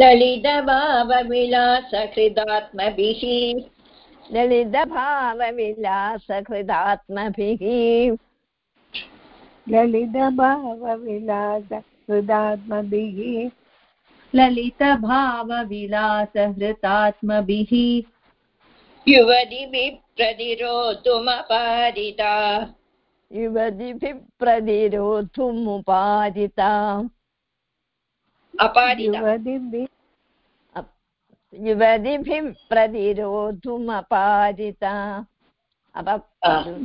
ललितभावविलासहृदात्मभिः ललितभावविलासहृदात्मभिः ललितभावविलासहृदात्मभिः ललितभावविलासहृतात्मभिः युवतिभिः प्रतिरोधुमपारिता युवतिभिः प्रतिरोधुमुपादिता Aparita प्रतिरोधुमपादिता up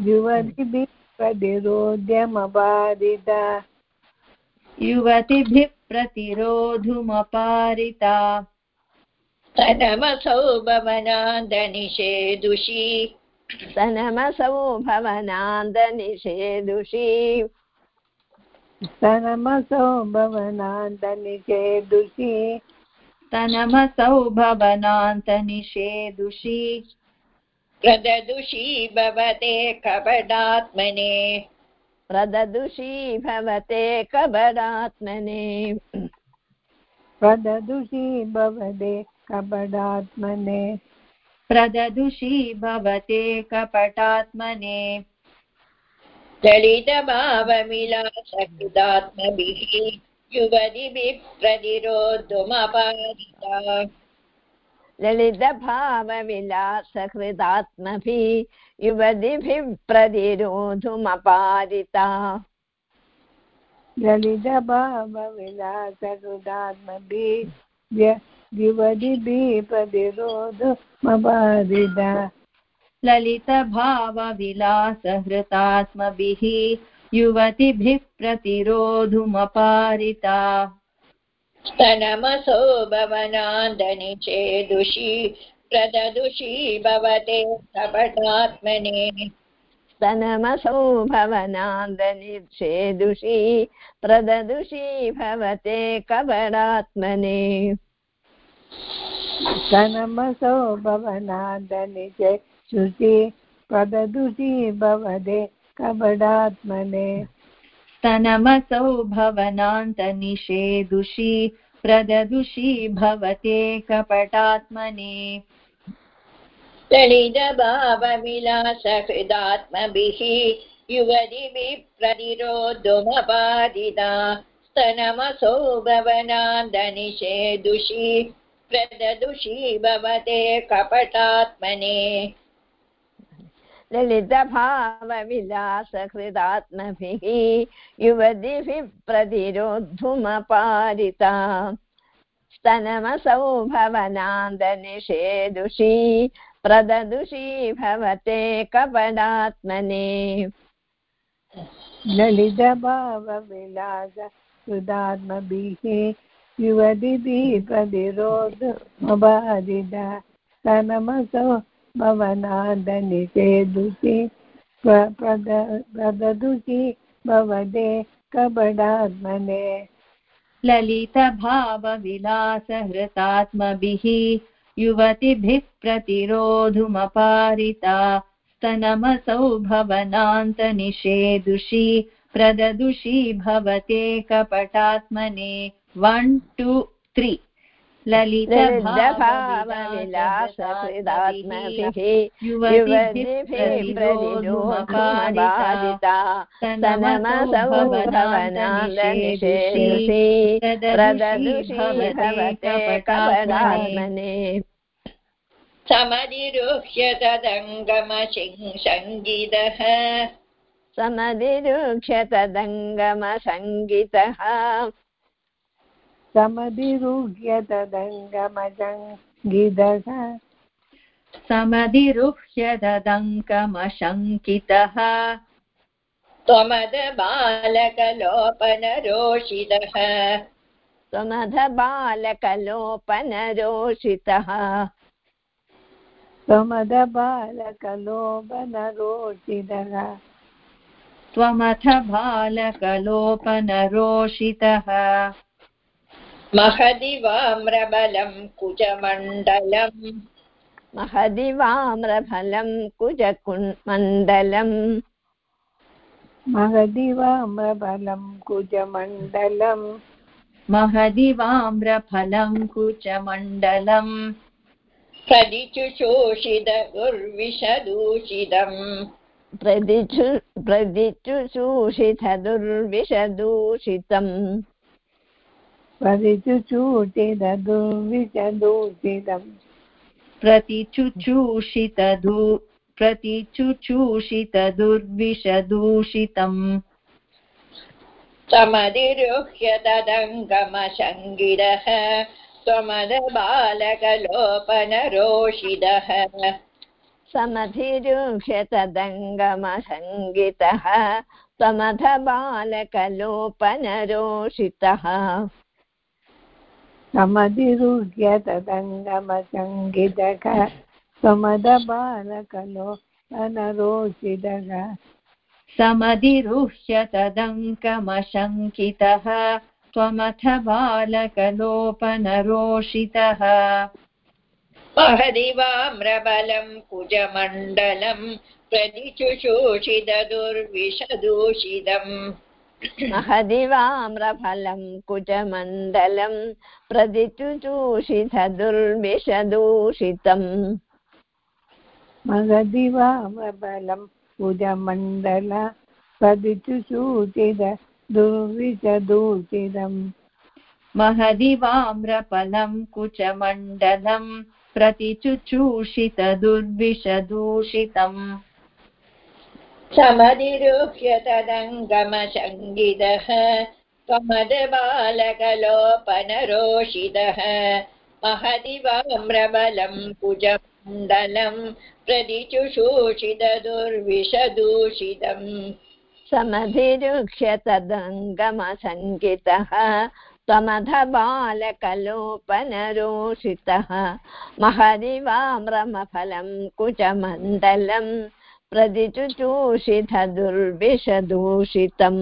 युवतिभिः प्रतिरोध्यमबाधिता युवतिभिः प्रतिरोधुमपारिता तनमसौ भवनान्दनिषेदुषी सनमसौ भवनान्दनिषेदुषी स्तनमसौ भवनान्तनिषेदुषी तनमसौ भवनान्तनिषेदुषी प्रददुषी भवते कपटात्मने। प्रददुषी भवते कबडात्मने प्रददुषी भवते कपडात्मने प्रददुषी भवते कपटात्मने। ललितभावविलासकृदात्मभिः युवतिभिः प्रतिरोधुमपादिता ललितभावविलासहृदात्मभिः युवतिभिः प्रतिरोधुमपादिता ललितभावविलासकृदात्मभिः युवतिभिः प्रतिरोधमबाधिता ललितभावविलासहृतात्मभिः युवतिभिः प्रतिरोधुमपारिता स्तनमसो भवनान्दनिषेदुषी प्रददुषी भवते कपटात्मने स्तनमसौ भवनान्दनिषेदुषी प्रददुषी भवते कबडात्मने स्तनमसौ भवनादनिचे शुचि प्रददुषी भवदे कपडात्मने स्तनमसौ भवनान्तनिषेदुषी प्रददुषी भवते कपटात्मने। ललितभावविलासहृदात्मभिः युवतिभिः प्रतिरोधुमपादिता स्तनमसो भवनान्दनिषेदुषी प्रददुषी भवते कपटात्मने। ललितभावविलासहृदात्मभिः युवतिभिः प्रतिरोद्धुमपारिता। स्तनमसौ भवनान्दनिषेदुषी प्रददुषी भवते कपडात्मने ललितभावविलास सुधात्मभिः युवतिभिः प्रतिरोधमबाधिता स्तनमसौ भवनादनिषेदुषि प्रददुषि भवदे कपडात्मने ललितभावविलासहृतात्मभिः युवतिभिः प्रतिरोधुमपारिता स्तनमसौ भवनान्तनिषेदुषी प्रददुषी भवते कपटात्मने। वन् टु त्री ललितभावविलासहृदात्मभिः युवतिभिः प्रतिरोधुमपारिता स्तनमसौ भवनान्दनिषेदुषी प्रददुषी कपडात्मने समधिरुह्य तदङ्गमसङ्गितः समधिरुह्य तदङ्गमजङ्गिदः समधिरुह्य ददङ्कमशङ्कितः त्वमदबालकलोपनरोषितः त्वमधबालकलोपनरोषितः त्वमदबालकलोपनरोषितः त्वमथ बालकलोपनरोषितः महदि वाम्रबलं कुजमण्डलम्। महदिवाम्रफलं कुजकुण्मण्डलम्। महदि वाम्रबलं कुजमण्डलम्। महदिवाम्रफलं कुचमण्डलम् प्रदिचुशोषितदुर्विषदूषितम् प्रदिचु प्रदिचुषूषितदुर्विषदूषितम् परिचुचूटिदुर्विचदूषितम् प्रतिचुचूषितदु प्रतिचुचूषितदुर्विषदूषितम्। समधिरुह्य तदङ्गमशङ्गिरः त्वमदबालकलोपनरोषिदः समधिरुह्य तदङ्गमसङ्गितः त्वमथ बालकलोपनरोषितः समधिरुह्य तदङ्गमसङ्गितः स्वमदबालकलो अनरोषितः समधिरुह्य तदङ्कमशङ्कितः त्वमथ बालकलोपनरोषितः। महदिवाम्रबलं कुजमण्डलम् प्रदिचुशोषितदुर्विषदूषितम् महदिवाम्रफलं कुजमण्डलं प्रदिचुचूषितदुर्विषदूषितम्। मगदिवामबलं कुजमण्डल पदिचुसूचित दुर्विचदूषितम् महदिवाम्रफलं कुचमण्डलं प्रतिचुचूषितदुर्विषदूषितम् समधिरुह्य तदङ्गमशङ्गितः त्वमदबालकलोपनरोषितः महदिवाम्रबलं कुजमण्डलं प्रदिचुषूषितदुर्विषदूषितम् समधिरुह्य तदङ्गमसङ्गितः त्वमथ बालकलोपनरोषितः महदिवाम्रमफलं कुचमण्डलं प्रदिचुचूषितदुर्विषदूषितम्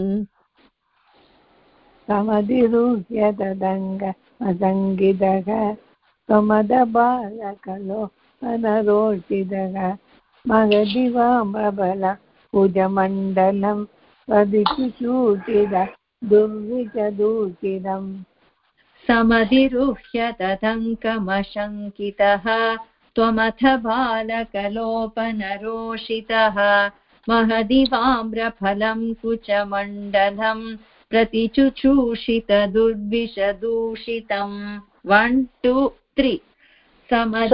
समधिरुह्य तदङ्ग असङ्गितः त्वमदबालकलो अनरोषितः मगदिवामबल कुजमण्डलं पदिचुसूचित दुर्विचदूषितम् समधिरुह्य तदङ्कमशङ्कितः त्वमथ बालकलोपनरोषितः महदिवाम्रफलं कुचमण्डलं प्रतिचुचूषितदुर्विषदूषितम्। वन् टु त्रि त्वमथ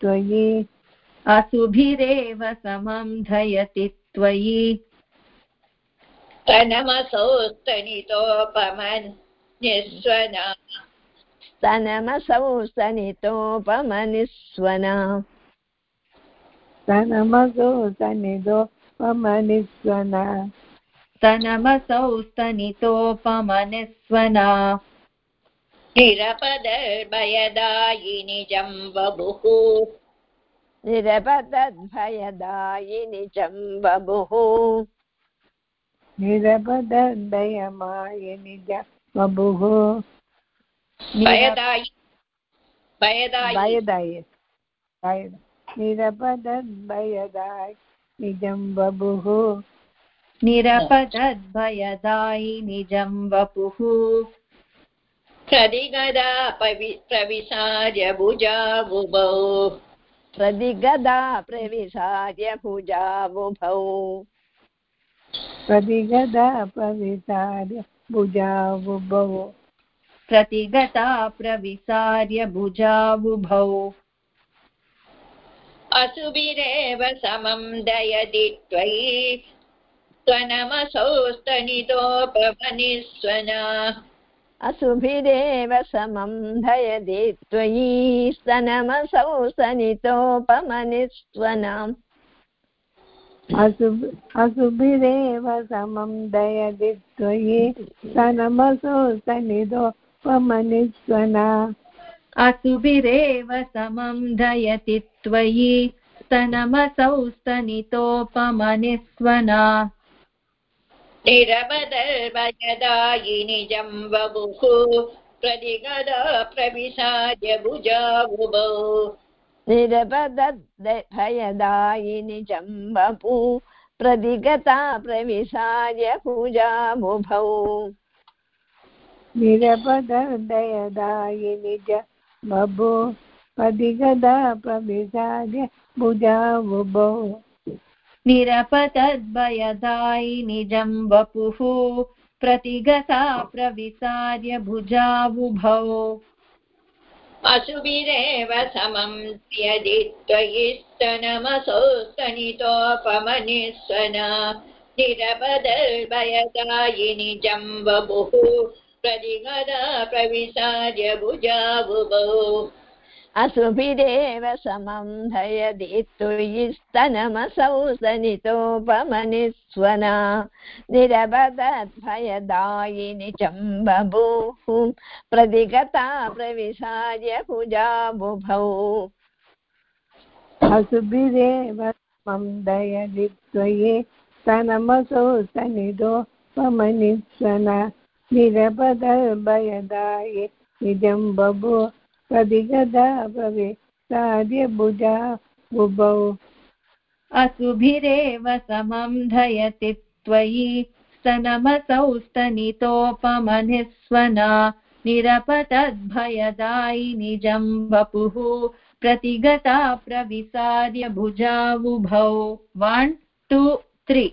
त्वयि। असुभिरेव समं धयति त्वयि। स्तनमसौ स्तनितोपमनिस्वना सनमसो सनिधो पमनिस्वना स्तनमसौ स्तनितोपमनिस्वना निरपदर्भयदायिनि जम्बभुः निरपतद्भयदायिनि जम्बभुः निरपदन्दयमाय निज बभुः भयदायि भयदायि भयदाय भयद निरपदद्भयदाय निजं बभुः निरपदद्भयदायि निजं वपुः प्रतिगदा प्रविशार्य भुजाबुभौ प्रतिगदा प्रविशार्य भुजाबुभौ प्रतिगदा प्रवितार्य भुजाबुभौ प्रतिगता प्रविसार्य भुजाबुभौ असुभिरेव समं दयदि त्वयि। त्वनमसौस्तनितोपमनिस्वना असुभिरेव समं धयदि त्वयि स्तनमसौ सनितोपमनिस्वनाम् असुभ असुभिरेव समं दयदि त्वयि सनमसो सनिधोपमनिस्वना असुभिरेव समं दयति त्वयि स्तनमसौ स्तनितोपमनिस्वना निरवदर्भयदायिनि जम्बुः प्रतिगदा प्रविशाय भुजावुभौ। निरपदभयदायिनि जम्बपु प्रतिगता प्रविशाय पूजाबुभौ निरपदयदायि निज बभो पदिगदा प्रविशार्य भुजावुभौ। निरपतद्भयदायि निजं वपुः, प्रतिगता प्रविसार्य भुजावुभौ असुभिरेव समं यदि त्वयि स्तनमसौ स्तनितोपमनिस्वना निरपदर्भयदायिनि जम्बुः प्रतिगदा प्रविशार्य भुजावुभौ असुभिरेव समं धयदि तुयि स्तनमसौ सनितोपमनिस्वना निरबदद्भयदायिनि चम्बभूः प्रतिगता प्रविशाय भुजाबुभौ असुभिरेव मम दयदि त्वये स्तनमसो सनिधोपमनिस्वना निरपदर्भयदाये निजं बभो प्रतिगदा भवे। सार्यभुजा बुभौ। असुभिरेव समं धयति त्वयि। स्तनमसौ स्तनितोपमनिस्वना निरपतद्भयदायि निजं वपुः। प्रतिगता प्रविसार्य भुजावुभौ। वन् टु त्री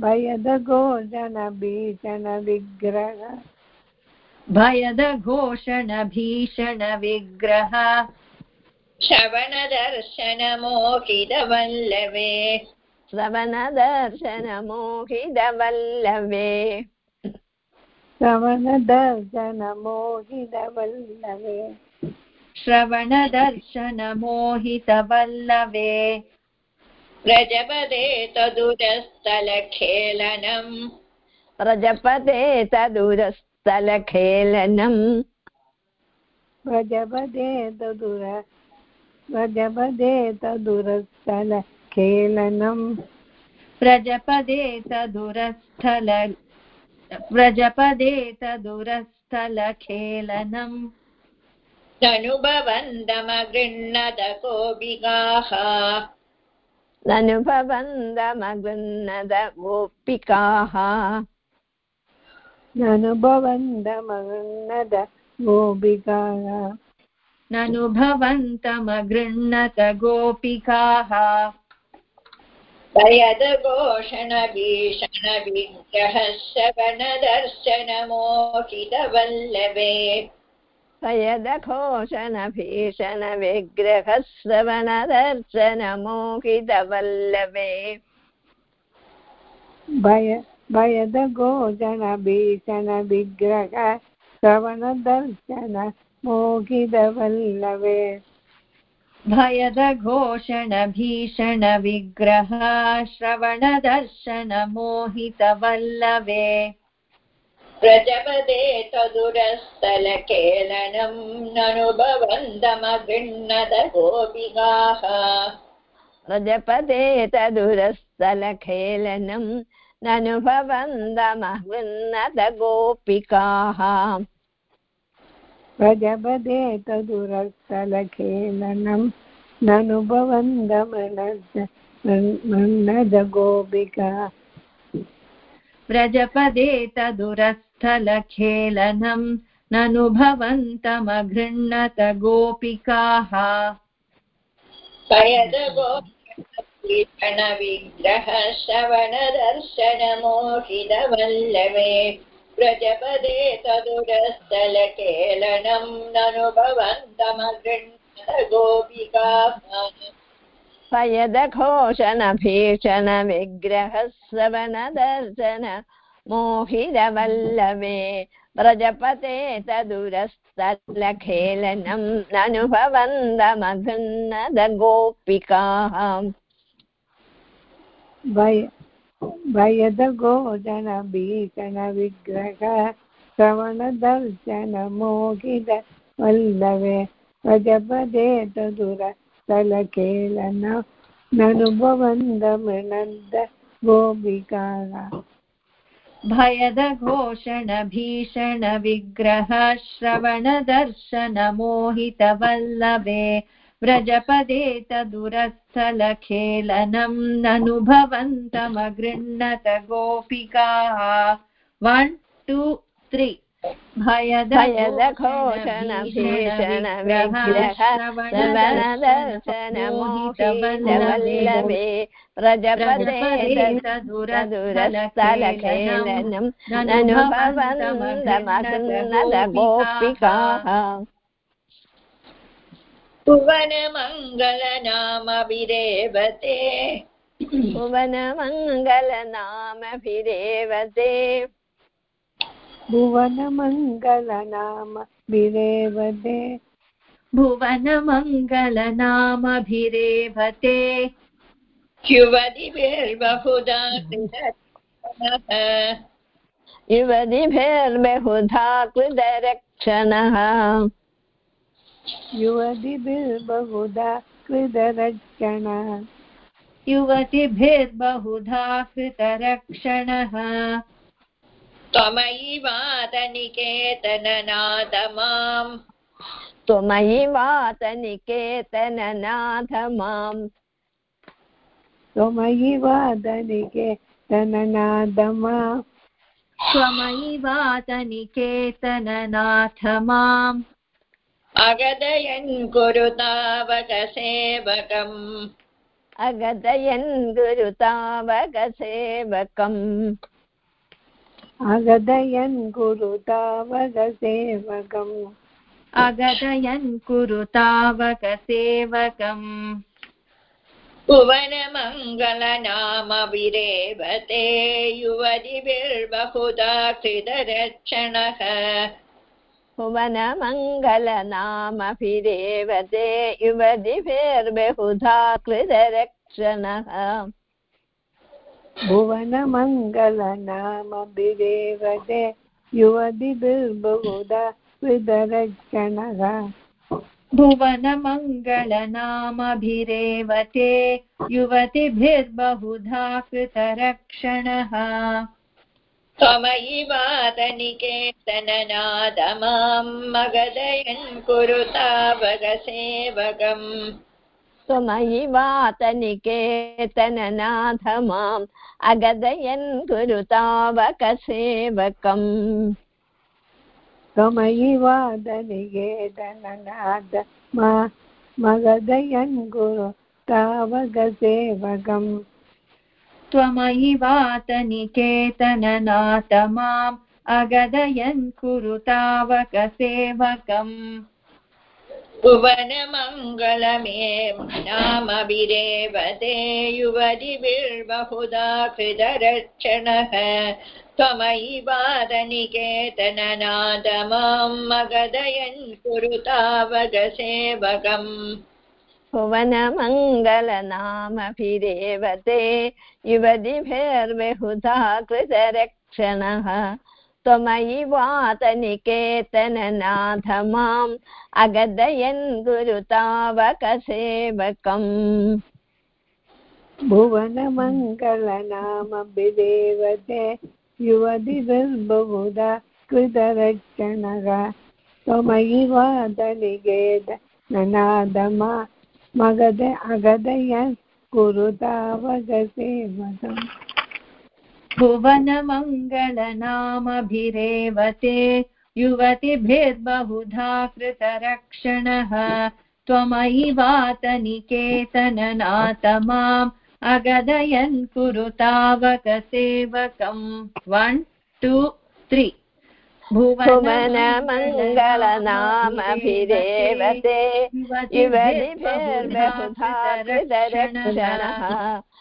भयदघोषणभीषणविग्रह। भयदघोषणभीषणविग्रह। श्रवणदर्शनमोहितवल्लवे श्रवणदर्शनमोहितवल्लवे श्रवणदर्शनमोहितवल्लवे श्रवणदर्शनमोहितवल्लवे व्रजपदे तदुरस्थलखेलनम्। प्रजपते तदुरस्थलखेलनम्। व्रजपदे तदुर व्रजपदे तदुरस्थलखेलनम्। प्रजपदे तदुरस्थल व्रजपदे तदुरस्थलखेलनम्। ननुभवन्दमगृह्णद कोबिगाः। ननुभवन्दमगृह्णद गोपिकाः ननुभवन्दमगन्नद गोपिकाः ननुभवन्तमगृह्णत गोपिकाः भयदघोषणभीषणविग्रहः श्रवणदर्शनमोहितवल्लवे भयदघोषणभीषणविग्रहश्रवणदर्शनमोहितवल्लवे भय भयदघोषणभीषणविग्रह श्रवणदर्शन मोहितवल्लवे भयदघोषणभीषणविग्रह श्रवणदर्शनमोहितवल्लवे व्रजपदे तदुरस्थलखेलनम् ननुभवन्दमगृह्णद गोपिकाः व्रजपदे तदुरस्थलखेलनं ननुभवन्दमगृह्णद गोपिकाः प्रजपदे तदुरस्थलखेलनं ननुभवन्दमनद गोपिका व्रजपदे तदुरस्थलखेलनं ननुभवन्तमगृह्णत गोपिकाः श्रवणदर्शनमोहितवल्लवे व्रजपदे तदुरस्थलकेलनं ननुभवन्तमगृह्णत गोपिकाः पयदघोषणभीषणविग्रहश्रवणदर्शन मोहिरवल्लवे व्रजपते तदुरस्तलखेलनं ननुभवन्दमघृन्नदगोपिकाः भय भयदगोजनभीषणविग्रह श्रवणदर्शनमोहित वल्लवे व्रजपदे तदुरस्थलकेलन ननुभवन्दमृणन्द गोपिकाः भयदघोषणभीषणविग्रह श्रवणदर्शनमोहितवल्लभे व्रजपदे तदुरस्थलखेलनं ननुभवन्तमगृह्णत गोपिकाः वन् टु त्री भयदघोषणभीषणविग्रहश्रवणदर्शनमोहितवल्लभे व्रजपदे तदुरस्थलखेलनं ननुभवन्तमगृह्णदगोपिकाः भुवनमङ्गलनामभिरेवते। भुवनमङ्गलनामभिरेवते। भुवनमङ्गलनाम विरेवते भुवनमङ्गलनामभिरेभते युवतिभिर्बहुधा कृतः युवतिभिर्बहुधा कृतरक्षणः युवतिभिर्बहुधा कृतरक्षण युवतिभिर्बहुधा कृतरक्षणः त्वमयि वातनिकेतननाथ माम् त्वमयि वातनिकेतननाथ माम् त्वमयि वादनिके तननादमा त्वमयि वातनिकेतननाथ माम् अगदयन् कुरु तावकसेवकम्। अगदयन् गुरुतावकसेवकम् अगदयन् गुरुतावगसेवकम् अगदयन् कुरु तावकसेवकम् भुवनमङ्गलनामभिरेवते युवतिभिर्बहुधा कृतरक्षणः भुवनमङ्गलनामभिरेवते युवतिभिर्बहुधा कृतरक्षणः भुवनमङ्गलनामभिरेवते युवतिभिर्बहुधा कृतरक्षणः भुवनमङ्गलनामभिरेवते युवतिभिर्बहुधा कृतरक्षणः। त्वमयि मगदयन् कुरु तावकसेवकम् त्वमयि वातनिकेतननाथ माम् अगदयन् गुरुतावकसेवकम्। त्वमयि वादनिकेतननाद मा मगदयन् गुरु तावगसेवकम् त्वमयि वातनिकेतननाथ माम् अगदयन् कुरु तावकसेवकम् भुवनमङ्गलमेव नामभिरेवते युवतिभिर्बहुधा कृतरक्षणः त्वमयि वादनिकेतननाद माँ मगदयन् कुरु तावगसेवकम्। भुवनमङ्गलनामभिरेवते युवतिभिर्बहुधा कृतरक्षणः त्वमयि वातनिकेतननाथ माम् अगदयन् गुरुतावकसेवकम् भुवनमङ्गलनामभिदेवते युवतिभिर्बहुधा कृतरक्षणः त्वमयि वादनिकेत ननादमा मगध अगदयन् कुरुतावगसेवकम् भुवनमङ्गलनामभिरेवते युवतिभिर्बहुधा कृतरक्षणः त्वमयि वातनिकेतननाथ माम् अगदयन् कुरु तावकसेवकम् वन् टु त्री भुवनमङ्गलनामभिरेवते युवतिभिर्बहुधा कृतरक्षणः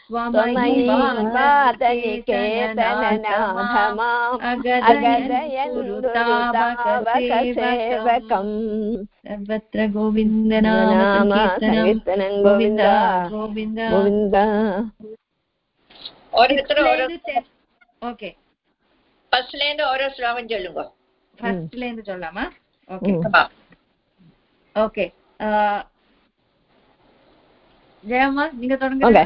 स्वमयिवादनिकेतननाथमागदयन्दुरुतावकसेवकम् सर्वत्र गोविन्दनामकीर्तनं Govinda Govinda Govinda okay first lane और श्रावण चलूँगा फ़र्स्ट लेन चलामा ओके ओके ஓகே ஜெயம்மா நீங்க ओके தொடங்குங்க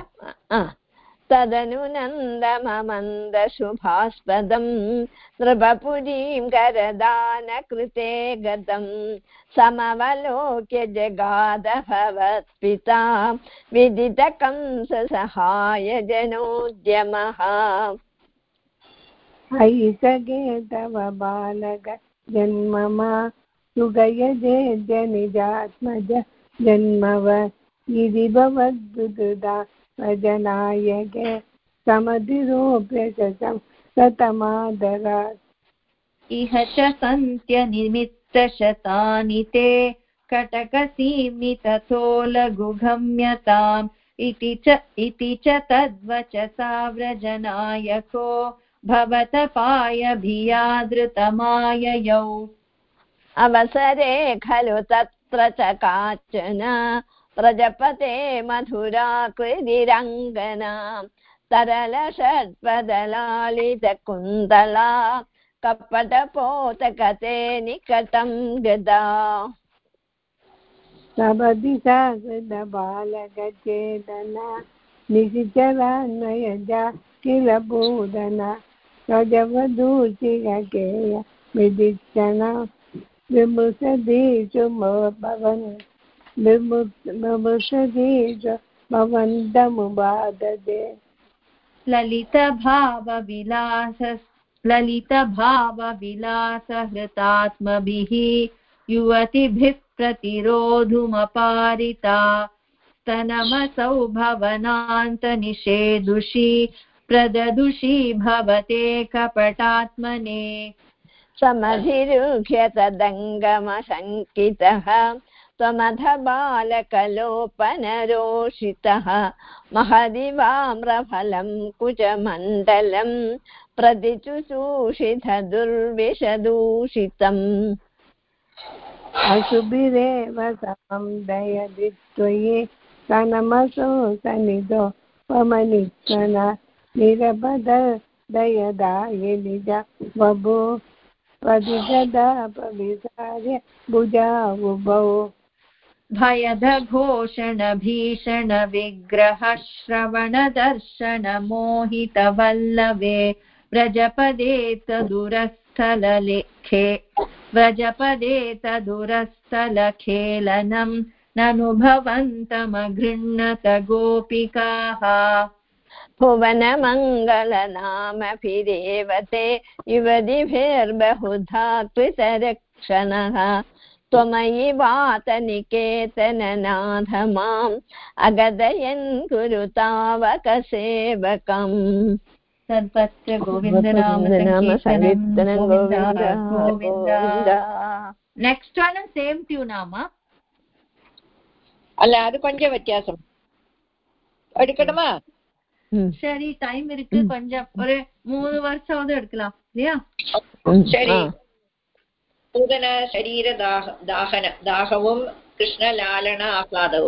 तदनु नन्दममन्दशुभास्पदम् नृपपुरीं करदानकृते गतम् समवलोक्य जगाद भवत्पिता विदितकंससहाय जनोद्यमः ऐसगे तव बालक जन्ममा सुगयजेद्य निजात्मज जन्मव इति भवद्दुदा स्वजनायके समधिरोप्य शतं सतमादरात् इह च सन्त्यनिमित्तशतानि ते कटकसीम्नि तथो लघुगम्यताम् इति च इति च तद्वचसा व्रजनायको भवतपायभियादृतमाययौ अवसरे खलु तत्र च काचन। प्रजपते मधुराकृतिरङ्गना तरलषट्पदलालितकुन्तला कपटपोतकते निकटं गदा। साकृतबालकचेतना निशिचरान्वयजा किल बोधना विदिक्षण भवन् भवन्तमुबाधते ललितभावविलास ललितभावविलासहृतात्मभिः युवतिभिः प्रतिरोधुमपारिता स्तनमसौ भवनान्तनिषेदुषी प्रददुषी भवते कपटात्मने समधिरुह्य तदङ्गमशङ्कितः त्वमथ बालकलोपनरोषितः महदिवाम्रफलं कुचमण्डलं प्रतिचुषूषिथ दुर्विषदूषितम् अशुभिरेव समं दयदि त्वयि सनमसो सनिधो पमनित्वन निरपद दयदाय निज बभो। पदिगदा पविसार्य भुजावुभौ। भयदघोषणभीषणविग्रहश्रवणदर्शनमोहितवल्लवे व्रजपदे तदुरस्थललेखे व्रजपदे तदुरस्थलखेलनं ननुभवन्तमगृह्णत गोपिकाः भुवनमङ्गलनामभिरेवते युवतिभिर्बहुधा कृतरक्षणः त्वमयि वातनिकेतननाथ माम् अगदयन् कुरु तावकसेवकम् सर्वत्र गोविन्दनाम नाम सङ्कीर्तनं सङ्कीर्तनं Govinda Govinda Govinda next one same டியூனாமா அல்ல அது கொஞ்சம் வித்தியாசம் எடுக்கணுமா ம். சரி டைம் இருக்கு ம். கொஞ்சம் ஒரு மூணு வருஷமாவது எடுக்கலாம் இல்லையா ம். சரி पूदनशरीरदाह दाहन दाहवं कृष्णलालन आह्लादौ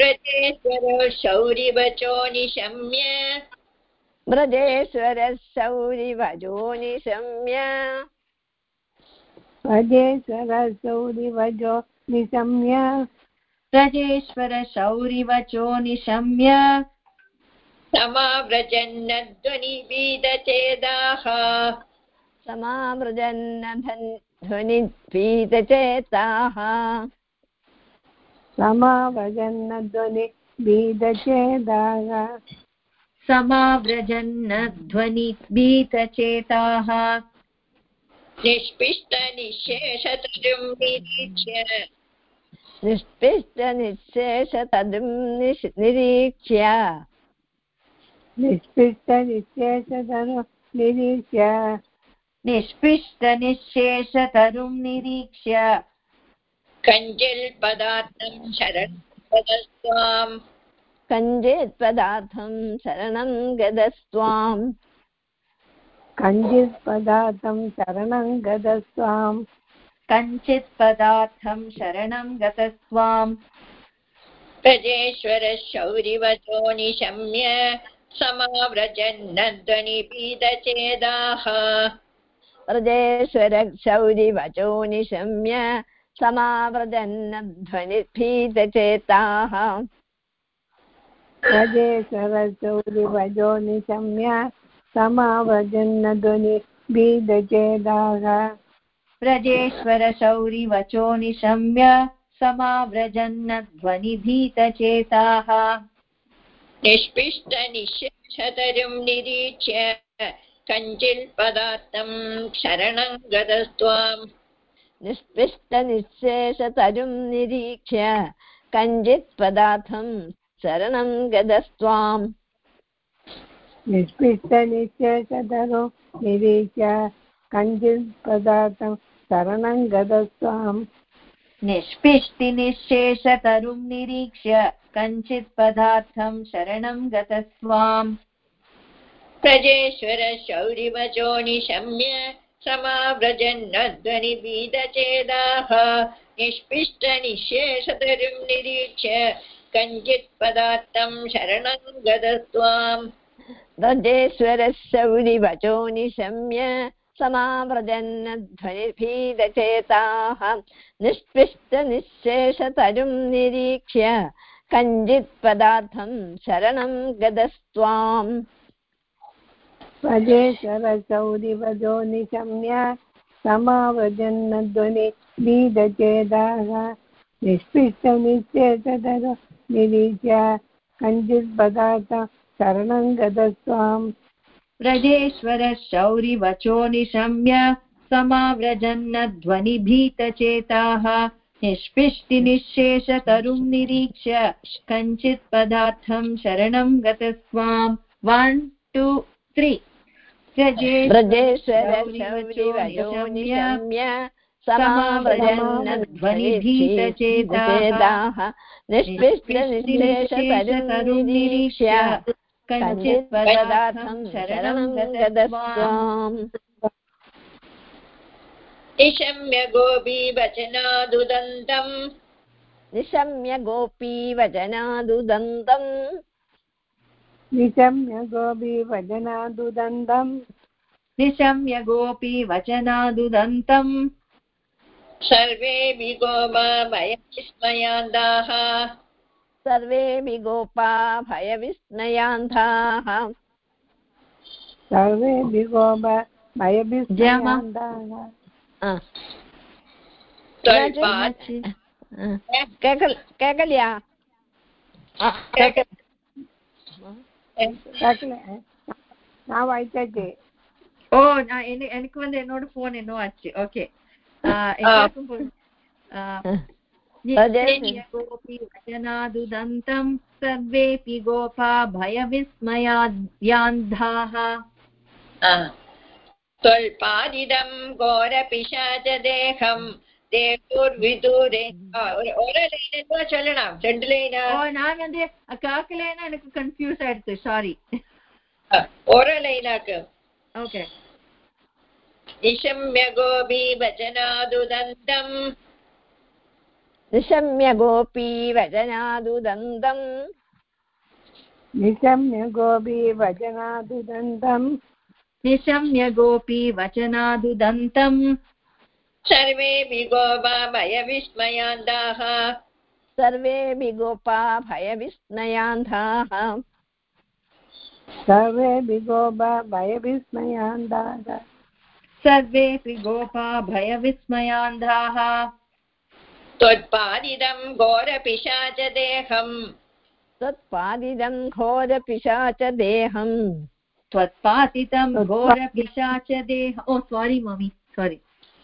व्रजेश्वरौ शौरिवचो निशम्य व्रजेश्वरः शौरिवजो निशम्य व्रजेश्वरः ध्वनि निशम्य व्रजेश्वर ध्वनिपीतचेताः समावजन्नध्वनि बीदचेदाः समाव्रजन्न ध्वनि भीतचेताः निष्पिष्टनिःशेषतरुं निरीक्ष्य निष्पिष्टनिःशेष तदुं निश्- निरीक्ष्य। निष्पिष्टनिश्चेषधनु निरीक्ष्य। निष्पिष्टनिःशेषतरुं निरीक्ष्य। कञ्जिल्पदार्थं शरणं कञ्चित् पदार्थं शरणं गदस्त्वाम्। कञ्चित् पदार्थं शरणं गतस्त्वाम् कञ्चित् पदार्थं शरणं गतस्त्वाम्। प्रजेश्वरशौरिवचो निशम्य समाव्रजन्नध्वनिपीतचेदाः व्रजेश्वरक्षौरिवचो निशम्य समाव्रजन्नध्वनिभीतचेताः प्रजेश्वरचौरिवजो निशम्य समाव्रजन्नध्वनि व्रजेश्वरशौरिवचो निशम्य समाव्रजन्नध्वनिभीतचेताः निष्पिष्टनिःशेषतरुं निरीक्ष्य कञ्चिल्पदार्थं शरणं गतस्त्वाम्। निष्पिष्टनिःशेषतरुं निरीक्ष्य कञ्चित् पदार्थं शरणं गदस्त्वाम् निष्पिष्टनिश्चेषधरो निरीक्ष्य कञ्चित् पदार्थं शरणं गतस्त्वाम्। निष्पिष्टिनिःशेषतरुं निरीक्ष्य कञ्चित् पदार्थं शरणं गतस्त्वाम्। प्रजेश्वरशौरिवचो निशम्य समाव्रजन्नध्वनिबीदचेदाः निष्पिष्टनिःशेषतरुं निरीक्ष्य कञ्चित् पदार्थं शरणं गतस्त्वाम् व्रजेश्वरशौरिवचो निशम्य समाव्रजन्नध्वनिभीतचेताः निष्पिष्टनिःशेषतरुं निरीक्ष्य कञ्चित् पदार्थं शरणं गदस्त्वाम् प्रजेश्वरचौरिवजो निशम्य समाव्रजन्नध्वनि बीजचेदाः। निष्पिष्टनिश्चेषधरो निरीक्ष्य कञ्चित् पदार्थं शरणं गतस्त्वाम् व्रजेश्वरशौरिवचो निशम्य समाव्रजन्नध्वनिभीतचेताः निष्पिष्टिनिःशेषतरुं निरीक्ष्य कञ्चित् पदार्थं शरणं गतस्त्वाम् वन् टु निशम्य कञ्चित् पदार्थं शरणं गदस्त्वाम् निशम्य निशम्य गोपीवचनादुदन्तम् निशम्य गोपीवचनादुदन्तम् निशम्य गोपी वचनादुदन्तम्। सर्वेऽपि गोपाभयविस्मयान्ताः सर्वेऽपि गोपा भयविस्मयान्ताः। सर्वे विगोप भयभिस्मयान्ताः ആ. நான் வாய்ச்சாச்சு ஓ நான் என்ன- எனக்கு வந்து என்னோட போன் இன்னும் ஆச்சு ஓகே எல்லாருக்கும் போ- ஆ, निश्चय गोपी वचनादुदन्तं सर्वेऽपि गोपा भयविस्मयाद्यान्धाः त्वल्पादिदं घोरपिशाचदेहं தேவூர்விதூரே ஒரு லைன் என்ன சொல்லலாம் ரெண்டு லைனா ஓ நான் வந்து காக்கலைன்னா எனக்கு கன்ஃபியூஸ் ஆயிடுச்சு சாரி ஒரு லைனாக்கு ஓகே நிஷம்ய கோபி வச்சனாதுதந்தம் निशम्य गोपी वचनादुदन्तम् निशम्य गोपी वचनादुदन्तम् निशम्य गोपी वचनादुदन्तम् सर्वेऽपि गोपा भयविस्मयान्ताः सर्वेऽपि गोपा भयविस्मयान्धाः। सर्वे विगोप भयविस्मयान्ताः सर्वेऽपि गोपा भयविस्मयान्धाः। त्वत्पादिदं घोरपिशाचदेहम् त्वत्पादिदं घोरपिशाचदेहम् त्वत्पातितं घोरपिशाचदेह ओ सारी मम्मी सारी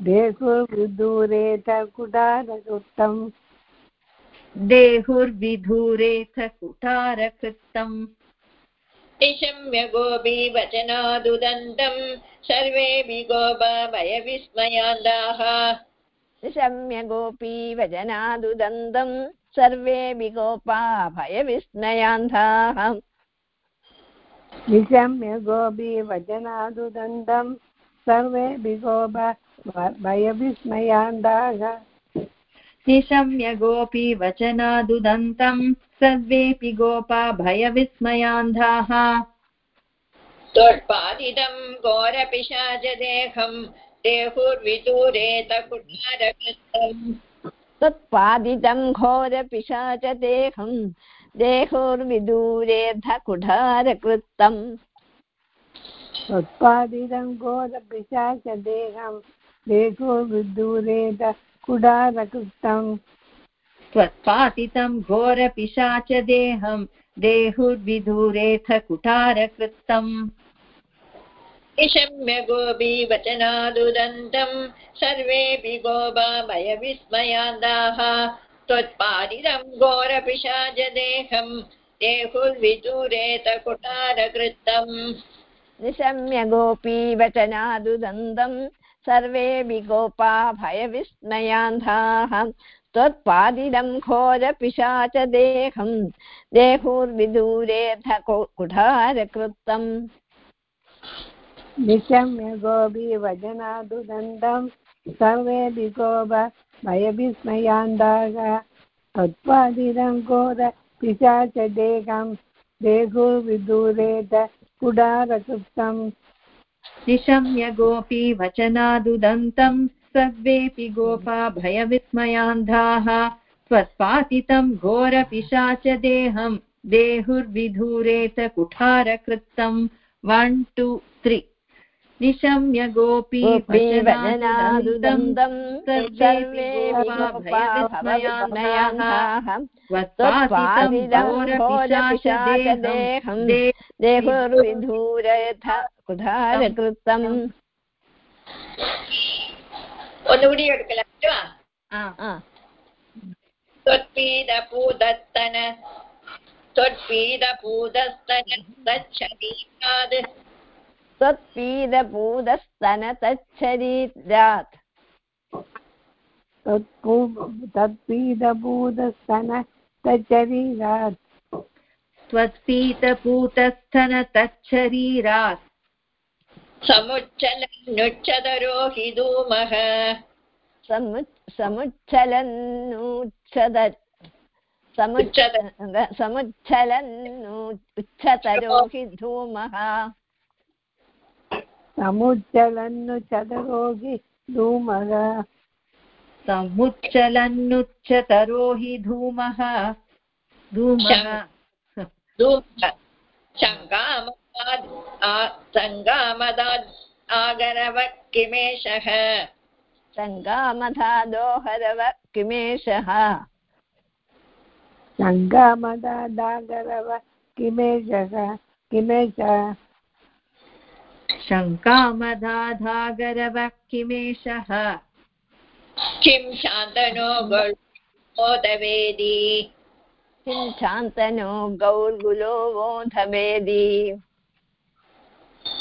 देहुर्विदूरेत कुडारकृतम् देहुर्विधूरेथ निशम्य गोपी वचनादुदन्तम् सर्वेऽपि गोपभयविस्मयान्ताः निशम्य गोपी वचनादुदन्तम् सर्वेऽपि गोपा भयविस्मयान्धाः निशम्य गोपी वचनादुदन्तम् सर्वे विगोप भयविस्मयान्दाः निशम्य गोपी वचनादुदन्तम् सर्वेऽपि गोपा भयविस्मयान्धाः। त्वत्पादितम् घोरपिशाचदेहम् देहुर्विदूरेत कुठारकृतम् तत्पादितं घोरपिशाचदेहं देहोर्विदूरेऽर्ध कुठारकृत्तम् उत्पादितं घोरपिशाचदेहं देहोर्विदूरेत कुडारकृतम्। त्वत्पातितं घोरपिशाचदेहम् देहुर्विधूरेथ कुठारकृत्तम् निशम्य गोपी वचनादुदन्तम् सर्वेऽपि गोपा भयविस्मयान्ताः त्वत्पादितम् घोरपिशाचदेहम् देहुर्विदूरेत कुठारकृतम् निशम्य गोपी वचनादुदन्तं सर्वेऽपि गोपा भयविस्मयान्धाः। त्वत्पादिदं घोरपिशाचदेहं देहुर्विदूरेऽर्ध कुठारकृत्तम् निशम्य गोपी वचनादुदन्तं सर्वे विगोप भयविस्मयान्दाः तत्त्वादिदं घोर पिशाचदेहं देहुर्विदूरेत कुडारकृतम् निशम्य गोपी वचनादुदन्तम् सर्वेऽपि गोपा भयविस्मयान्धाः त्वत्पातितं घोरपिशाचदेहम् देहुर्विधूरेत कुठारकृत्तम् वन् टु त्री निशम्य गोपी वचनादुदन्तं सर्वेऽपि गोपा भयविस्मयान्धाः देहुर्विधूरयथ कुठारकृतम् ഒന്നുകൂടി എടുക്കലാം ആ त्वत्पीदपूदस्तन त्वत्पीदपूदस्तन तच्छरीराद् त्वत्पीदपूदस्तन तच्छरीरात् तत्पीदभूतस्तन तच्चरीरात् त्वत्पीतपूतस्थन तच्छरीरात् समुच्चलन्नुच्चतरो हि धूमः समुच्चलन्नु धूमः धूमः। समुच्चलन्नुच्चतरोहि धूमः। धूमः सङ्गामदाद् आगरव किमेषः सङ्गामधादोहरव किमेषः सङ्गामदादागरव किमेषः किमेषः शङ्कामदाधागरव किमेषः किं शान्तनो गोदवेदी किं शान्तनो गौर्गुलो वोधवेदी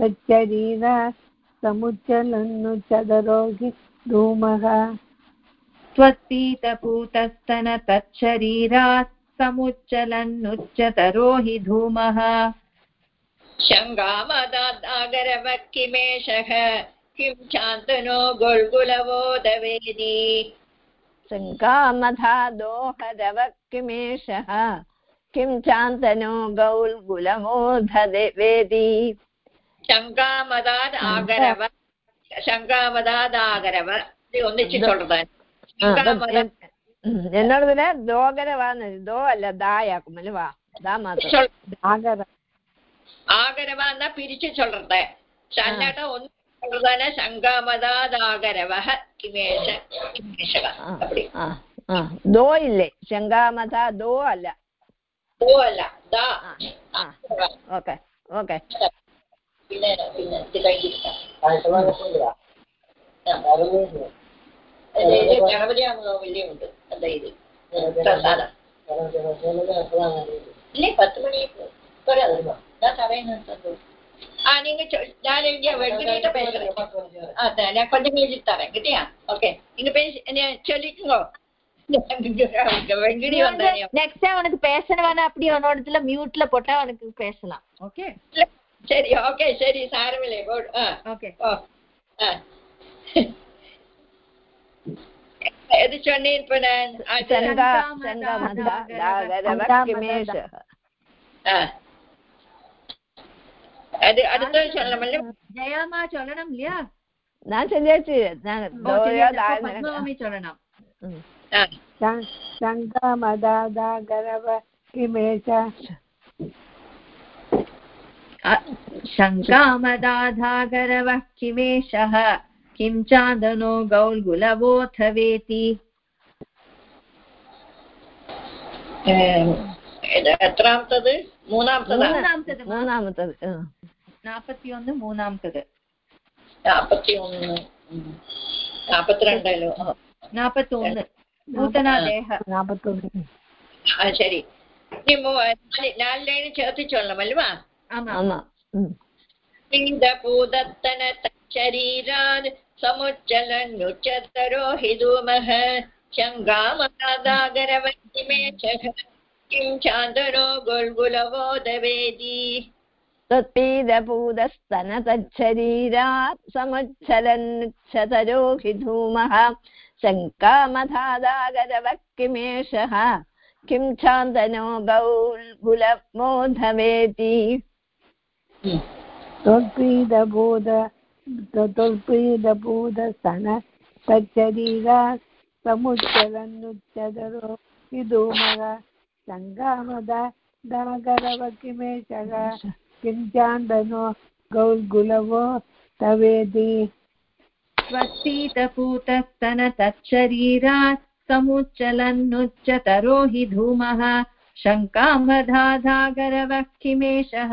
तच्चरीरा समुच्चलन्नु चदरोगि धूमः। त्वत्पीतपूतस्तन तच्छरीरात् समुच्चलन्नुच्चतरो हि धूमः। शङ्गामदागरव किमेषः किं चान्तनो गुल्गुलवोदवेदी। शङ्कामथा दोहरव किमेषः किं चान्तनो गौल्गुलमोधवेदी ശങ്കാമതാത് ആഗരവ ശങ്കാമതാത് ആഗരവ ഇത് ഒന്നിച്ച് ചൊല്ലുതാൻ ശങ്കാമത என்னோடதுல தோகரவான்னு தோ அல்ல தாயாக்கும் அல்லவா தா மாத்திரம் சொல் ஆகர ஆகரவா இருந்தா பிரிச்சு சொல்றது சன்னாட்ட ஒன்னு சொல்றதானே சங்காமதாதாகரவ கிமேஷ கிமேஷக ஆ, அப்படி ஆ, ஆ. தோ இல்லை செங்காமதா தோ அல்ல ஓ அல்ல தா ആ, ആ. ഓക്കെ ഓക്കെ പിന്നെ പിന്നെ ഇത് കഴിഞ്ഞിരിക്കാം ഗണപതി വലിയ ഉണ്ട് എന്താ ഇത് പ്രസാദം ഇല്ലേ പത്ത് മണി പോരാ ഞാൻ തറയുന്നുണ്ട് ஆ நீங்க சொல்- நான் இங்க வெங்கடிட்ட பேசுறேன் அதான் நான் கொஞ்சம் கழிச்சு தரேன் கிட்டியா ஓகே நீங்க பேசி நீ சொல்லிக்கோங்க வெங்கடி வந்தேன் நெக்ஸ்ட் டைம் உனக்கு பேசணும் அப்படி உன்னோட இதுல மியூட்ல போட்டா உனக்கு பேசலாம் ஓகே சரி ஓகே சரி சாரமில்லை போடு ஆ ஓகே ஓ ஆ எது சொன்னேன் இப்ப நான் அது செங்கா செங்காமதா தாகரவ கிமேஷः ஆ அது அடுத்தது சொல்லணுமல்ல ஜெயாமா சொல்லணும் இல்லையா நான் சொல்லியாச்சு நான் ஓ, தோயோ சரி, அப்ப தாழ்ந்து பத்மாவதி சொல்லணும் ம். ஆ शङ्कामदादागरव किमेष शङ्कामदाधागरवः किमेषः किं चान्दनो गौल्गुलवोऽथ वेति ഇത് എത്രാമത്തത് മൂന്നാമത്തതാ മൂന്നാമത്തത് മൂന്നാമത്തത് ആ. നാപ്പത്തി ഒന്ന് മൂന്നാമത്തത് നാപ്പത്തി ഒന്ന് നാപ്പത്തിരണ്ടല്ലോ നാപ്പത്തി ഒന്ന് നൂതനാദേഹ നാൽപ്പത്തൊന്ന് ആ ശരി ഇനി മൂ- നാല് നാല് ലൈന് ചേർത്ത് पीदपूदत्तन तच्छरीरान् समुच्चलन्युच्चतरो हि धूमः शङ्गामसादागरवन्तिमेषः किं चान्दरो गुल्गुलवो दवेदी तत्पीदपूदस्तन तच्छरीरात् समुच्छलन्नुच्छतरो हि धूमः शङ्कामथादागरवः किमेषः किं चान्दनो गौल्गुलमोधवेति त्वल्पीडबोध त्वल्पीडबोधस्तन तच्चरीरा समुच्चलन्नुच्चदरो विधूमः सङ्गामद किमेषः किं चान्दनो गौर्गुलवो तच्छरीरात् समुच्चलन्नुच्चतरो हि धूमः शङ्कामधाधागरवः किमेषः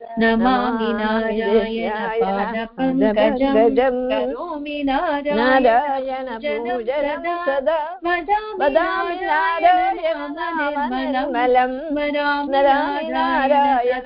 नमामि नारायण करोमि नारायण पूजनं सदा वदामि नारायण नारायण